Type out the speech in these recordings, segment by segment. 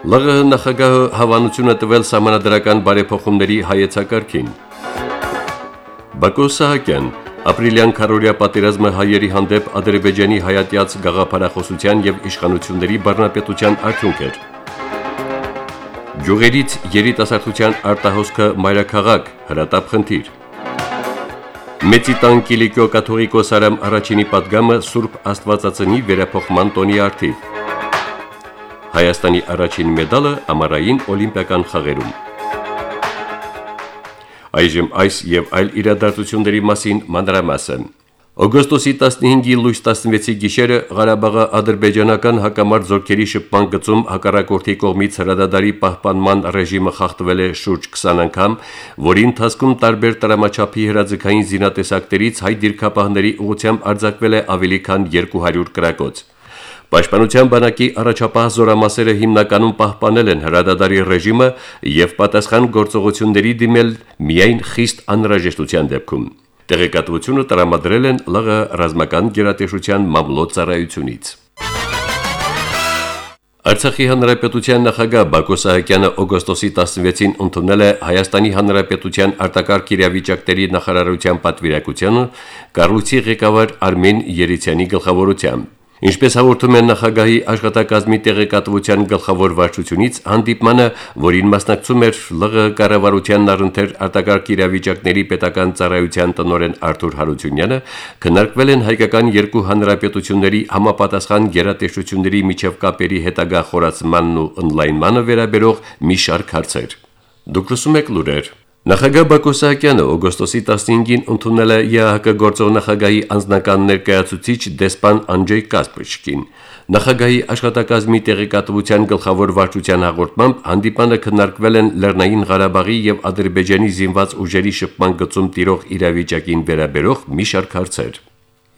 ԼՂՀ նախագահը հավանություն է տվել համանդրական բարեփոխումների հայեցակարգին։ Բակո Սահակյան Ապրիլյան քարորիա պատերազմը հայերի հանդեպ Ադրբեջանի հայատյաց գաղափարախոսության եւ իշխանությունների բռնապետության արդյունք էր։ Գյուղերից երիտասարդության արտահոսքը մայրաքաղաք հրատապ խնդիր։ Մեծի տան Կիլիկիո կաթողիկոս Արամ առաջինի падգամը Սուրբ Աստվածածնի վերափոխման տոնի արդիվ։ Հայաստանի առաջին մեդալը ամառային օլիմպիական խաղերում։ Այժմ այս եւ այլ իրադարձությունների մասին մանրամասը։ Օգոստոսի 15-ի լույս 16-ի գիշերը Ղարաբաղի ադրբեջանական հակամարտ զորքերի շփման գծում հակառակորդի կողմից հրադադարի պահպանման ռեժիմը խախտվել է շուրջ 20 անգամ, որի ընթացքում տարբեր տրամաչափի հրաձգային զինատեսակներից հայ դիրքապահների ուղությամբ արձակվել է ավելի քան 200 կրակոց։ Պաշտպանության բանակի առաջապահ զորամասերը հիմնականում պահպանել են հրադադարի ռեժիմը եւ պատասխան գործողությունների դիմել միայն խիստ անհրաժեշտության դեպքում։ Տեղեկատվությունը տրամադրել են ԼՂ ռազմական գերատեսչության մամլոյ ծառայությունից։ Արցախի հանրապետության նախագահ Բակո Սահակյանը օգոստոսի 16-ին ընդունել է Հայաստանի հանրապետության արտակարգ իրավիճակների նախարարության պատվիրակությունը կառույցի ղեկավար Արմեն Երիցյանի գլխավորությամբ։ Ինչպես հաղորդում են նախագահի աշխատակազմի տեղեկատվության գլխավոր վարչությունից, հանդիպմանը, որին մասնակցում էր ԼՂ կառավարության առընթեր արտակարգ իրավիճակների պետական ծառայության տնօրեն Արթուր Հարությունյանը, քննարկվել են հայկական երկու հանրապետությունների համապատասխան գերատեսչությունների միջև կապերի հետագա խորացմանն ու ընդլայնմանը վերաբերող մի շարք հարցեր։ Դուք լսում եք լուրեր Նախագահ Բակո Սահակյանը օգոստոսի 15-ին ընդունել է ԵԱՀԿ գործող նախագահի անձնական ներկայացուցիչ դեսպան Անջեյ Կասպրիչկին։ Նախագահի աշխատակազմի տեղեկատվության գլխավոր վարչության հաղորդմամբ հանդիպանը քննարկվել են Լեռնային Ղարաբաղի եւ Ադրբեջանի զինված ուժերի շփման գծում տիրող իրավիճակին վերաբերող մի շարք հարցեր։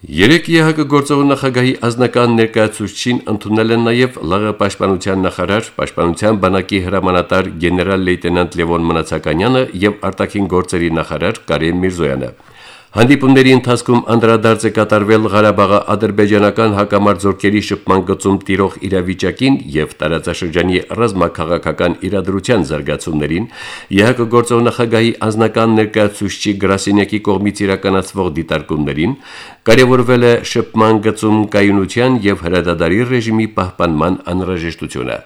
Երեք ԵՀԿ գործող նախագահի ազնական ներկայացուցչին ընդունել են նաև ԼՂ պաշտպանության նախարար, պաշտպանության բանակի հրամանատար գեներալ լեյտենանտ Լևոն Մնացականյանը եւ արտաքին գործերի նախարար Կարեն Միրզոյանը։ Հանդիպումների ընթացքում անդրադարձ է կատարվել Ղարաբաղի ադրբեջանական հակամարտ զորքերի շփման գծում տիրող իրավիճակին եւ տարածաշրջանի ռազմաքաղաքական իրադրության զարգացումներին, ԵՀԿ գործող նախագահի անձնական ներկայացուցիչի Գրասենյակի կողմից իրականացվող դիտարկումներին, կարևորվել է շփման գծում կայունության եւ հրադադարի ռեժիմի պահպանման անհրաժեշտությունը։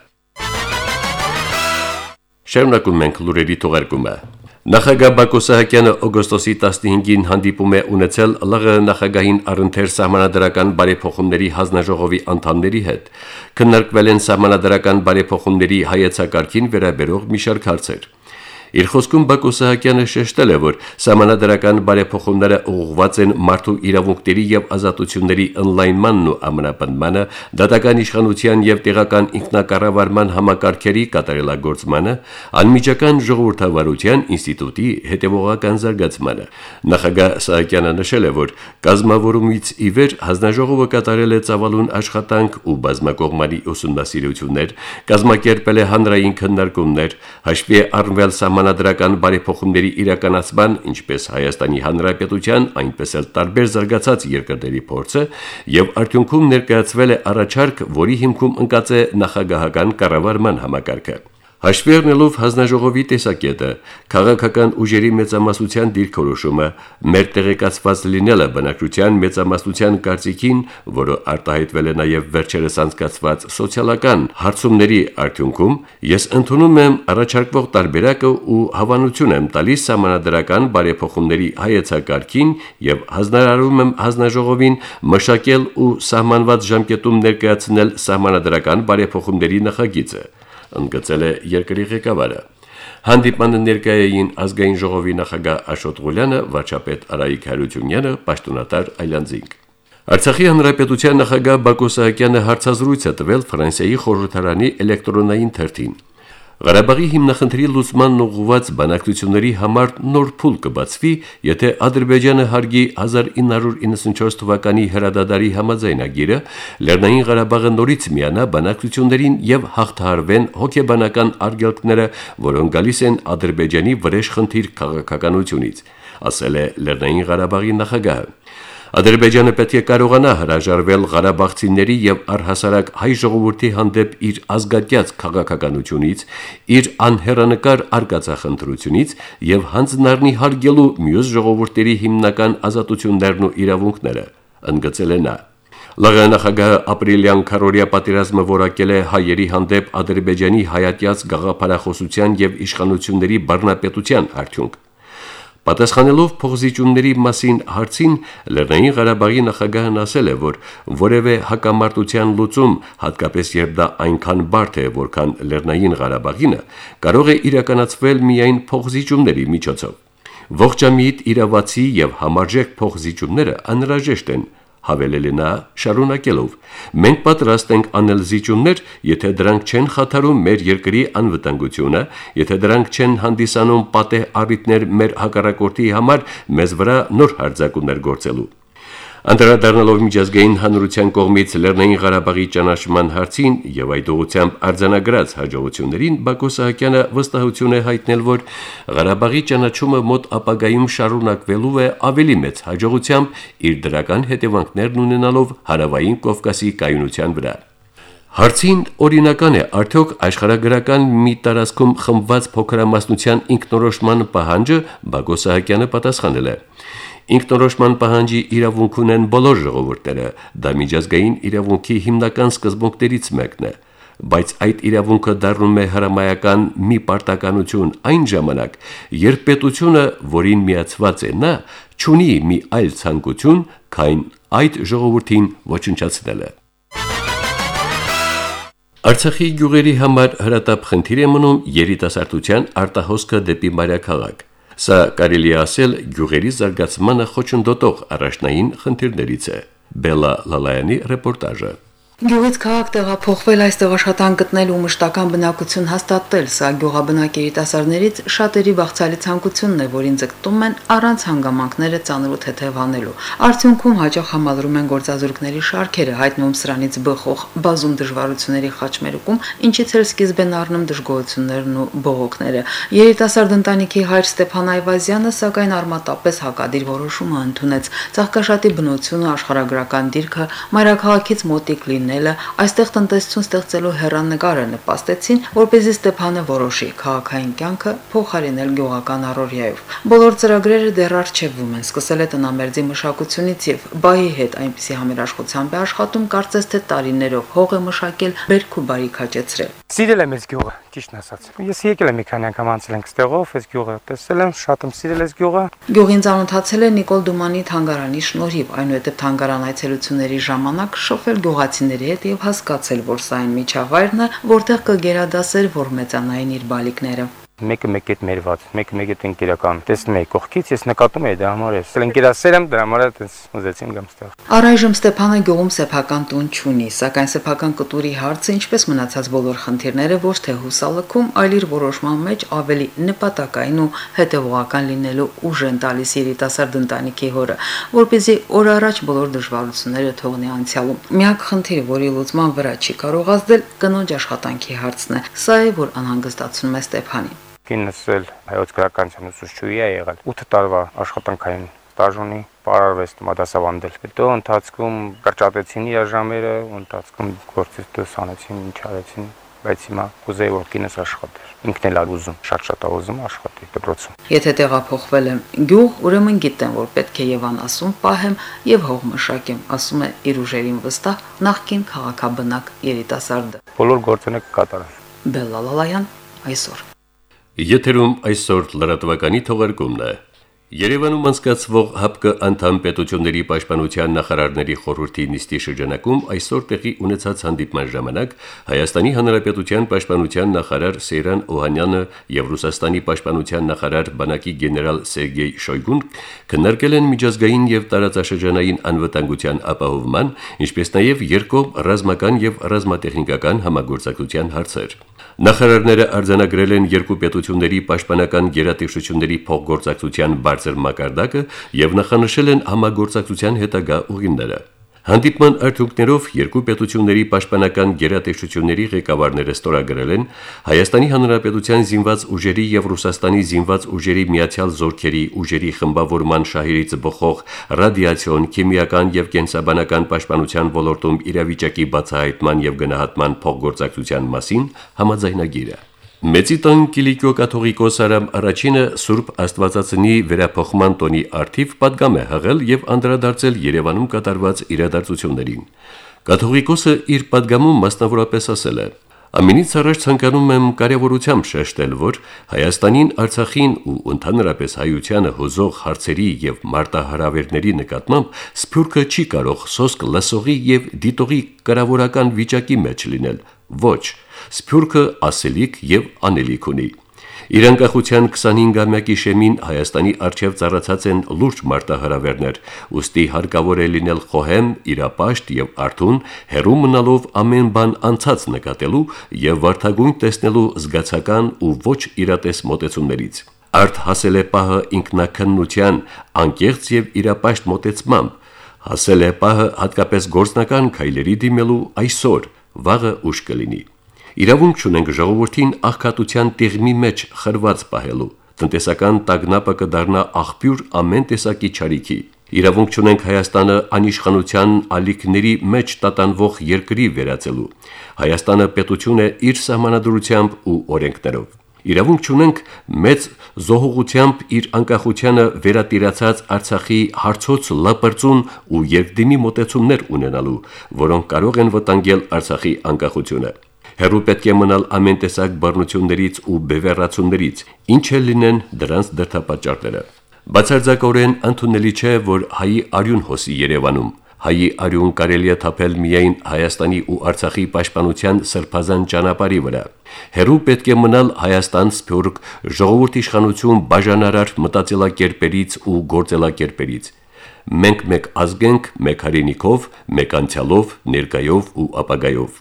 Շարունակում ենք լուրերի թողարկումը։ Նախագահ Բակո Սահակյանը օգոստոսի 15-ին հանդիպում է ունեցել ԼՂ նախագահին առընթեր սահմանադրական բարեփոխումների հանձնաժողովի անդամների հետ։ Քննարկվել են սահմանադրական բարեփոխումների հայեցակարգին վերաբերող մի շարք հարցեր։ Իր խոսքում Բակո Սահակյանը շեշտել է, որ համանadrական բարեփոխումները ուղղված են մարդու իրավունքների եւ ազատությունների ընդլայնմանն ու ամրապնդմանը, դատական իշխանության եւ տեղական ինքնակառավարման համակարգերի կատարելագործմանը, անմիջական ժողովրդավարության ինստիտուտի հետևողական զարգացմանը։ Նախագահ Սահակյանը նշել է, որ կազմավորումից ի վեր հանձնաժողովը կատարել է ծավալուն աշխատանք ու բազմակողմանի ուսումնասիրություններ, կազմակերպել է հանրային քննարկումներ, հաշվի առնվել սահմանադրական բարեփոխումների իրականացման, ինչպես Հայաստանի Հանրապետության, այնպես էլ տարբեր զարգացած երկրների փորձը եւ արդյունքում ներկայացվել է առաջարկ, որի հիմքում ընկած է նախագահական կառավարման համակարգը։ Հաշվի առնելով հանձնաժողովի տեսակետը, քաղաքական ուժերի մեծամասնության դիրքորոշումը, մեր տեղեկացված լինելը բնակչության մեծամասնության կարծիքին, որը արտահայտվել է նաև վերջերս անցկացված սոցիալական հարցումների արդյունքում, ես ընդունում եմ առաջարկվող տարբերակը ու հավանություն եմ տալիս համանadrական բարեփոխումների հայեցակարգին եւ հանձնարարում եմ հանձնաժողովին մշակել ու սահմանված ժամկետում ներկայացնել համանadrական բարեփոխումների նախագիծը ընդգծել է երկրի ղեկավարը։ Հանդիպանը ներկայային ազգային ժողովի նախագահ Աշոտ Ղուլյանը, վարչապետ Արայիկ Հարությունյանը, պաշտոնատար Այլանդզինգ։ Արցախի հանրապետության նախագահ Բակո Սահակյանը հարցազրույց է տվել Ֆրանսիայի խորհրդարանի էլեկտրոնային թերթին։ Ղարաբաղի հիմնախնդրի լուսման ուղղված բանակցությունների համար նոր փուլ կբացվի, եթե Ադրբեջանը հարգի 1994 թվականի հրադադարի համաձայնագիրը, Լեռնային Ղարաբաղը նորից միանա բանակցություններին եւ հաղթահարվեն հոգեբանական արգելքները, որոնք գալիս են Ադրբեջանի վրեժ խնդիր քաղաքականությունից, ասել է Լեռնային Ղարաբաղի նախագահը։ Ադրբեջանը պետք է կարողանա հրաժարվել Ղարաբաղցիների եւ առհասարակ հայ ժողովրդի հանդեպ իր ազգատյաց քաղաքականությունից, իր անհերանկար արկածախնդրությունից եւ հանձնարնի հարգելու մյուս ժողովուրդների հիմնական ազատություններն ու իրավունքները, ընդգծել է նա։ ԼՂ նախագահը ապրիլյան քարորիա պատերազմը որակել է հայերի հանդեպ Ադրբեջանի հայատյաց գաղափարախոսության եւ իշխանությունների բռնապետության արդյունք։ Պատասխանելով փողզիջումների մասին հարցին Լեռնային Ղարաբաղի նախագահն ասել է, որ որևէ հակամարտության լուծում, հատկապես երբ դա այնքան բարդ է, որքան Լեռնային Ղարաբաղինը, կարող է իրականացվել միայն փողզիջումների միջոցով։ Ողջամիտ իրավացի եւ համարժեք փողզիջումները անհրաժեշտ են, հավելել է նա շարունակելով. Մենք պատրաստ ենք անել զիջումներ, եթե դրանք չեն խաթարում մեր երկրի անվտանգությունը, եթե դրանք չեն հանդիսանում պատեհ առիթներ մեր հակառակորդի համար մեզ վրա նոր հարձակումներ գործելու։ Անդրադառնալով միջազգային հանրության կողմից Լեռնային Ղարաբաղի ճանաչման հարցին եւ այդ ուղությամբ արձանագրած հաջողություններին Բակո Սահակյանը վստահություն է հայտնել, որ Ղարաբաղի ճանաչումը մոտ ապագայում շարունակվելու է ավելի մեծ հաջողությամբ իր դրական հետևանքներն ունենալով հարավային Կովկասի կայունության վրա։ Հարցին օրինական է արդյոք աշխարհագրական մի տարածքում խմբված փոքրամասնության ինքնորոշման պահանջը Բակո Սահակյանը պատասխանել է. Ինքնորոշման պահանջի իրավունք ունեն բոլոր ժողովուրդները, դա միջազգային իրավունքի հիմնական սկզբունքներից մեկն է, բայց այդ իրավունքը դառնում է հրամայական մի պարտականություն այն ժամանակ, երբ պետությունը, որին միացված է նա, ճունի մի այլ ցանկություն, քան այդ ժողովրդին ոչնչացնելը։ Արցախի գյուղերի համար հրատապ խնդիր է մնում երիտասարդության արտահոսքը դեպի մայրաքաղաք։ Սա կարելի ասել գյուղերի զարգացմանը խոչընդոտող առաջնային խնդիրներից է։ Բելա Լալայանի ռեպորտաժը։ Գյուղից քաղաք տեղափոխվել այստեղ աշխատանք գտնել ու մշտական բնակություն հաստատել, սա գյուղաբնակ երիտասարդներից շատերի բաղցալի ցանկությունն է, որին ձգտում են առանց հանգամանքները ծանր ու թեթև անելու։ Արդյունքում հաջող համալրում են գործազուրկների շարքերը, հայտնում սրանից բխող բազում դժվարությունների խաչմերուկում, ինչից էլ սկիզբ են առնում դժգոհություններն ու բողոքները։ Երիտասարդ ընտանիքի հայր Ստեփան Այվազյանը սակայն արմատապես հակադիր որոշումը ընդունեց։ Ցաղկաշատի բնությունը, աշխարհագրական դիրքը, մայրաքաղաքից մոտիկ լին լինելը, այստեղ տնտեսություն ստեղծելու հերանեկարը նպաստեցին, որպեսզի Ստեփանը որոշի քաղաքային կյանքը փոխարինել գյուղական առօրյայով։ Բոլոր ծրագրերը դեռ արժևում են, սկսել է տնամերձի մշակությունից եւ բայի հետ այնպիսի համերաշխությամբ է աշխատում, կարծես թե տարիներով հող է մշակել, բերք ու բարիք հաճեցրել։ Սիրել եմ այս գյուղը, ճիշտն ասած։ Ես եկել եմ մի քանի անգամ անցել ենք ստեղով, այս գյուղը տեսել եմ, շատ եմ սիրել այս գյուղը։ Գյուղին ծանոթացել է Նիկոլ Դումանի թանգարանի շնորհիվ, այնուհետև թանգարան այցելությունների ժամանակ շոֆել գյուղացիների հետ եւ հասկացել, որ սա այն միջավայրն է, որտեղ կգերադասեր, որ մեծանային իր բալիկները մեկը մեկ հետ մերված, մեկը մեկ հետ ընկերական։ Տեսնում եք կողքից ես նկատում եի դա համար ես։ Ընկերասեր եմ դրա համար էս ուզեցին գամ ստեղ։ Առայժմ Ստեփանը գյուղում սեփական տուն չունի, սակայն սեփական կտուրի հարցը ինչպես մնացած բոլոր խնդիրները ոչ թե հուսալքում, այլ իր որոշման մեջ ավելի նպատակային ու հետևողական լինելու ուժ են տալիս երիտասարդ ընտանիքի հորը, որպեսզի օր առաջ բոլոր դժվարությունները թողնի անցյալում։ Միակ խնդիրը, որի լուծման վրա չի կարող ազդել, կնոջ աշխատանքի հարցն է։ Սա է, որ անհանգստացնում է Ստեփանին կինս էլ հայոց գրականության ուսուցչուհի է եղել. 8 տարվա աշխատանքային ստաժ ունի պարարվեց դասավանդել հետո ընթացքում կրճատեցին իր ժամերը ու ընթացքում գործից դուրս անեցին ինչ արեցին բայց հիմա կուզեի որ կինս աշխատեր ինքն էլ ուզում շատ-շատ ուզում աշխատի դպրոցում եթե տեղափոխվել եմ գյուղ ուրեմն գիտեմ որ պետք է եւ անասուն պահեմ եւ հող մշակեմ ասում է իր ուժերին վստահ նախկին քաղաքաբնակ երիտասարդը բոլոր գործերը կկատարեն բելլալալայան այսօր Եթերում այսօր լրատվականի թողարկումն է։ Երևանում անցկացվող ՀԱՊԿ անդամ պետությունների պաշտպանության նախարարների խորհրդի նիստի շրջանակում այսօր տեղի ունեցած հանդիպման ժամանակ Հայաստանի Հանրապետության պաշտպանության նախարար Սեյրան Օհանյանը եւ Ռուսաստանի պաշտպանության նախարար բանակի գեներալ Սերգեյ Շոյգուն քննարկել են միջազգային եւ տարածաշրջանային անվտանգության ապահովման, ինչպես նաեւ երկկողմ ռազմական եւ ռազմատեխնիկական համագործակցության հարցեր։ Նախարարները արձանագրել են երկու պետությունների պաշտպանական գերատեսչությունների փոխգործակցության բարձր մակարդակը եւ նախանշել են համագործակցության հետագա ուղիները։ Հանդիպման արդյունքներով երկու պետությունների պաշտպանական գերատեսչությունների ղեկավարները ստորագրել են Հայաստանի Հանրապետության զինված ուժերի եւ Ռուսաստանի զինված ուժերի միացյալ զորքերի ուժերի խմբավորման շահերից բխող ռադիացիոն, քիմիական եւ կենսաբանական պաշտպանության ոլորտում իրավիճակի բացահայտման եւ գնահատման փոխգործակցության մասին համաձայնագիրը։ Մեծի տան Կիլիկիո կաթողիկոս Արամ առաջինը Սուրբ Աստվածածնի վերափոխման տոնի արդիվ падգամ է հղել եւ անդրադարձել Երևանում կատարված իրադարձություններին։ Կաթողիկոսը իր падգամում մասնավորապես ասել է. Ամենից առաջ ցանկանում եմ կարևորությամբ շեշտել, որ Հայաստանին, Արցախին ու ընդհանրապես հայությանը հոզող հարցերի եւ մարտահրավերների նկատմամբ Սփյուռքը չի կարող սոսկ լսողի եւ դիտողի կարավորական վիճակի մեջ լինել։ Ոչ, Սփյուռքը ասելիք եւ անելիք ունի։ Իր անկախության 25-ամյակի շեմին Հայաստանի արչև ծառացած են լուրջ մարտահրավերներ, ուստի հարկավոր է լինել խոհեմ, իրապաշտ եւ արթուն, հերու մնալով ամեն բան անցած նկատելու եւ վարթագույն տեսնելու զգացական ու ոչ իրատես մոտեցումներից։ Արդ հասել է պահը ինքնակնության, անկեղծ եւ իրապաշտ մոտեցմամբ, հասել է պահը հատկապես գործնական քայլերի դիմելու այսօր, վաղը ուշ կլինի։ Իրավունք ունենք ժողովրդին աղքատության տեղմի մեջ խրված պահելու։ Տնտեսական տագնապը կդառնա աղբյուր ամեն տեսակի ճարիքի։ Իրավունք ունենք Հայաստանը անիշխանության ալիքների մեջ տատանվող երկրի վերածելու։ Հայաստանը պետություն է իր սահմանադրությամբ ու օրենքներով։ Իրավունք ունենք մեծ զոհողությամբ իր անկախությանը վերատիրացած Արցախի հարցոց լապրծուն ու երկդիմի մոտեցումներ ունենալու, որոնք կարող են վտանգել Արցախի անկախությունը։ Հերու պետք է մնալ ամեն տեսակ բռնություններից ու բևեռացումներից, ինչ էլ լինեն դրանց դրդապատճառները։ Բացարձակորեն ընդունելի չէ, որ հայի արյուն հոսի Երևանում։ Հայի արյուն կարելի է թափել միայն Հայաստանի ու Արցախի պաշտպանության սրբազան ճանապարհի վրա։ Հերու պետք է մնալ Հայաստան սփյուռք ժողովրդի իշխանություն բաժանարար մտածելակերպերից ու գործելակերպերից։ Մենք մեկ ազգ ենք, մեկ հայրենիքով, մեկ անցյալով, ներկայով ու ապագայով։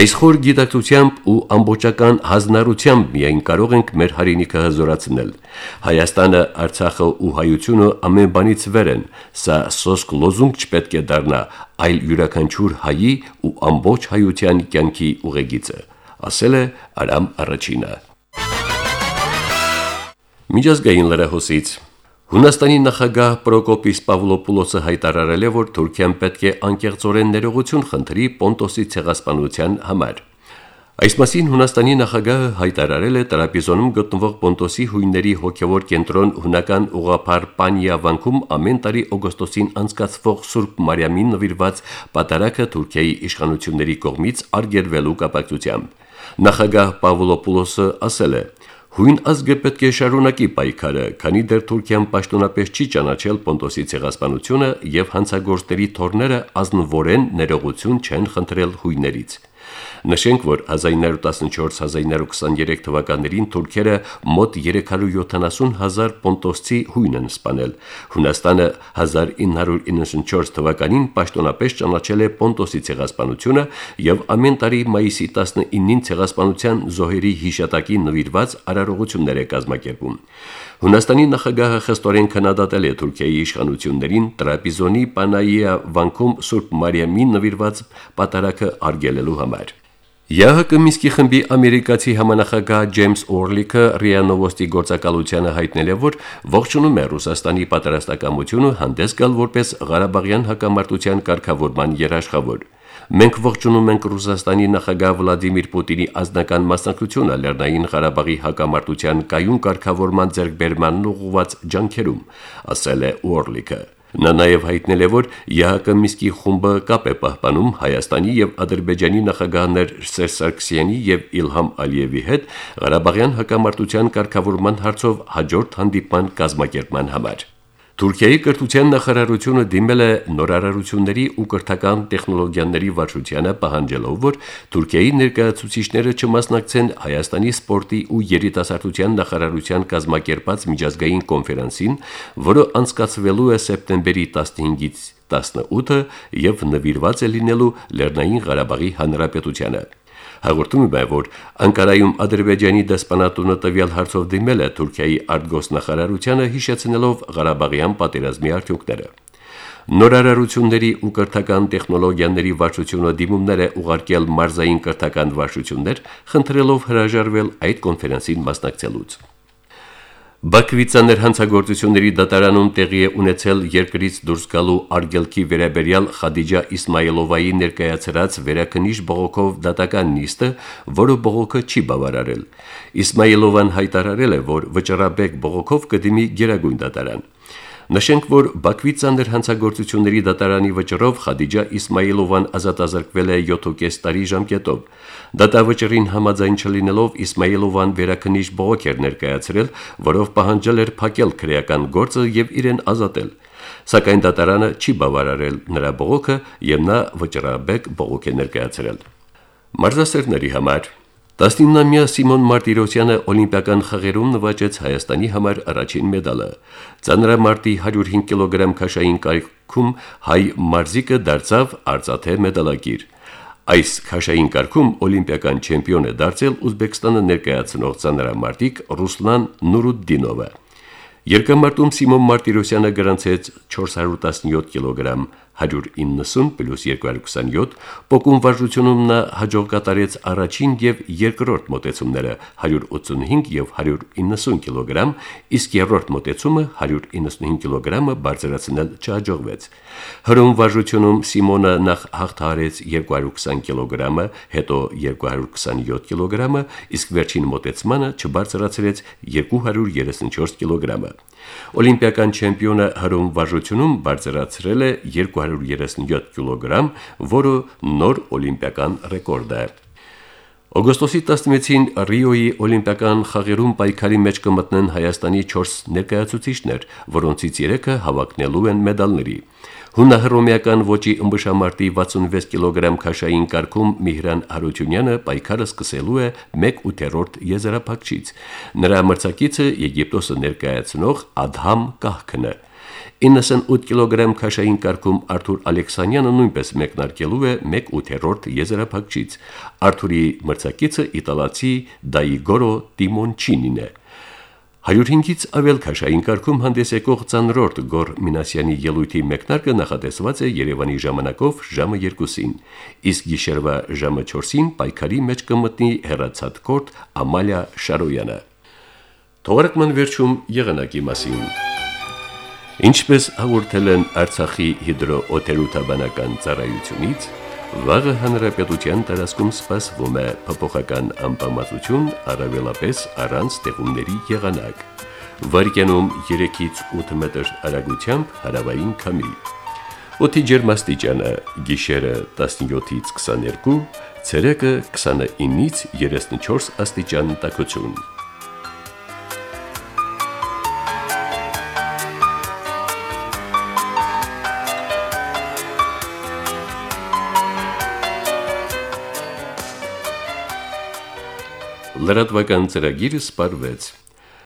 Այս խոր գիտակցությամբ ու ամբողջական հանրությամբ միայն կարող ենք մեր հայրենիքը հզորացնել։ Հայաստանը, Արցախը ու հայությունը ամեն բանից վեր են։ Սա սոսկ լոզունգ չպետք է դառնա, այլ յուրաքանչյուր հայի ու ամբողջ հայության կյանքի ուղեգիծը, ասել է Արամ առաջինը։ Միջազգային լրահոսից Հունաստանի նախագահ Պրոկոպիս Պավլոպուլոսը հայտարարել է, որ Թուրքիան պետք է անկեղծորեն ներողություն խնդրի Պոնտոսի ցեղասպանության համար։ Այս մասին Հունաստանի նախագահը հայտարարել է Տրապիզոնում գտնվող Պոնտոսի հույների հոգևոր կենտրոն հունական ուղափառ Պանիա վանքում ամեն տարի օգոստոսին անցկացվող Սուրբ Մարիամին նվիրված պատարակը Թուրքիայի իշխանությունների կողմից արգելվելու կապակցությամբ։ Նախագահ Պավլոպուլոսը ասել է. Հույն ազգը պետք է շարունակի պայքարը, քանի դեռ Թուրքիան պաշտոնապես չի ճանաչել Պոնտոսի ցեղասպանությունը եւ հանցագործների թորները ազնվորեն ներողություն չեն խնդրել հույներից։ Նշենք, որ 1914-1923 թվականներին թուրքերը մոտ 370 հազար պոնտոսցի հույն են սպանել։ Հունաստանը 1994 թվականին պաշտոնապես ճանաչել է Պոնտոսի ցեղասպանությունը եւ ամեն տարի մայիսի 19-ին ցեղասպանության զոհերի հիշատակի նվիրված արարողություններ է կազմակերպում։ Հունաստանի նախագահը խստորեն քննադատել է Թուրքիայի իշխանություններին Տրապիզոնի Պանայիա վանքում Սուրբ Մարիամին նվիրված պատարակը արգելելու համար։ ԵՀԿ Միսկի խմբի ամերիկացի համանախագահ Ջեյմս Օրլիկը ՌԻԱ Նովոստի գործակալությանը հայտնել է, որ ողջունում է Ռուսաստանի պատրաստակամությունը հանդես գալ որպես Ղարաբաղյան հակամարտության կարգավորման երաշխավոր։ Մենք ողջունում ենք Ռուսաստանի նախագահ Վլադիմիր Պուտինի ազնական մասնակցությունը Լեռնային Ղարաբաղի հակամարտության կայուն կարգավորման ձեռքբերմանն ուղղված ջանքերում, ասել է Օրլիկը։ Նա նաև հայտնել է, որ ՀՀԿ Միսկի խումբը կապ է պահպանում Հայաստանի եւ Ադրբեջանի նախագահներ Սերժ Սարգսյանի եւ Իլհամ Ալիևի հետ Ղարաբաղյան հակամարտության կարգավորման հարցով հաջորդ հանդիպման կազմակերպման համար։ Թուրքիայի կրթության նախարարությունը դիմել է նորարարությունների ու կրթական տեխնոլոգիաների վարչությանը պահանջելով, որ Թուրքիայի ներկայացուցիչները չմասնակցեն Հայաստանի սպորտի ու երիտասարդության նախարարության կազմակերպած միջազգային կոնֆերանսին, որը անցկացվելու է սեպտեմբերի 15-ից 18-ը եւ նվիրված է լինելու Լեռնային Ղարաբաղի Հանրապետությանը։ Հաղորդում է, որ Անկարայում Ադրբեջանի դեսպանատունը տվյալ հարցով դիմել է Թուրքիայի արտգոսնախարարությանը հիշեցնելով Ղարաբաղյան պատերազմի արդյունքները։ Նորարարությունների ու կրթական տեխնոլոգիաների վարչությունը դիմումներ է ուղարկել մարզային կրթական վարչություններ, խնդրելով հրաժարվել այդ կոնֆերանսին մասնակցելուց։ Բաքվից ներհանցագործությունների դատարանում տեղի է ունեցել երկրից դուրս գալու արգելքի վերաբերյալ Խադիջա Իսմայելովայի ներկայացրած վերակնիժ բողոքով դատական նիստը, որը բողոքը չի բավարարել։ Իսմայելովան հայտարարել է, որ վճռաբեկ բողոքով կդիմի Գերագույն դատարան։ Նշենք, որ Բաքվի ցաներ հանցագործությունների դատարանի վճռով Խադիջա Իսմայելովան ազատազրկվել է 7.5 տարի ժամկետով։ Դատավճռին համաձայն չլինելով Իսմայելովան վերակնիժ բողոք էր ներկայացրել, որով պահանջել էր փակել քրեական գործը եւ իրեն ազատել։ Սակայն դատարանը չի բավարարել նրա բողոքը եւ նա վճռաբեկ բողոք է ներկայացրել։ Մարզասերների համար 19-ամյա Սիմոն Մարտիրոսյանը օլիմպիական խաղերում նվաճեց Հայաստանի համար առաջին մեդալը։ Ծանրամարտի 105 կիլոգրամ քաշային կարգում հայ մարզիկը դարձավ արծաթե մեդալակիր։ Այս քաշային կարգում օլիմպիական չեմպիոն է դարձել Ուզբեկստանը ներկայացնող ծանրամարտիկ Ռուսլան Նուրուդդինովը։ Երկամարտում Սիմոն Մարտիրոսյանը գրանցեց 417 կիլոգրամ 190 պլյուս 227, փոկում վարժությունում նա հաջող կատարեց առաջին եւ երկրորդ մոտեցումները 185 եւ 190 կիլոգրամ, իսկ երրորդ մոտեցումը 195 կիլոգրամը բարձրացնել չհաջողվեց։ Հրում վարժությունում Սիմոնը նախ հաղթահարեց 220 կիլոգրամը, հետո 227 կիլոգրամը, իսկ վերջին մոտեցմանը չբարձրացրեց 234 կիլոգրամը։ Օլիմպիական չեմպիոնը հրում վարժությունում բարձրացրել է 237 կիլոգրամ, որը նոր օլիմպիական ռեկորդ է։ Օգոստոսի 16-ին Ռիոյի օլիմպիական խաղերում պայքարի մեջ կմտնեն Հայաստանի 4 ներկայացուցիչներ, որոնցից 3-ը հավակնելու են մեդալների։ Հունահռոմեական ոճի ըմբշամարտի 66 կիլոգրամ քաշային կարգում Միհրան Հարությունյանը պայքարը սկսելու է 1/8-րդ եզրափակչից։ Նրա մրցակիցը Եգիպտոսը ներկայացնող Ադհամ Կահքն է։ 98 կիլոգրամ քաշային կարգում Արթուր Ալեքսանյանը նույնպես մեկնարկելու է 1/8-րդ եզրափակչից։ Արթուրի մրցակիցը իտալացի Դայիգորո Տիմոնչինին է։ 105-ից ավել քաշային կարգում հանդես եկող ցանրորդ Գոր Մինասյանի ելույթի մեկնարկը նախատեսված է Երևանի ժամանակով ժամը 2-ին, իսկ գիշերվա ժամը 4-ին պայքարի մեջ կմտնի հերացած կորտ Ամալիա Շարոյանը։ Թողարկման վերջում եղանակի մասին։ Ինչպես հաղորդել են Արցախի հիդրոօթերոթաբանական ծառայությունից, Վաղը հանրապետության տարածքում սպասվում է փոփոխական անբավարարություն, առավելապես առանց տեղումների եղանակ։ Վարկյանում 3-ից 8 մետր արագությամբ հարավային քամի։ Օդի ջերմաստիճանը՝ գիշերը 17-ից 22, ցերեկը 29-ից 34 աստիճան տաքություն։ Լրատվական ծրագիրը սպարվեց։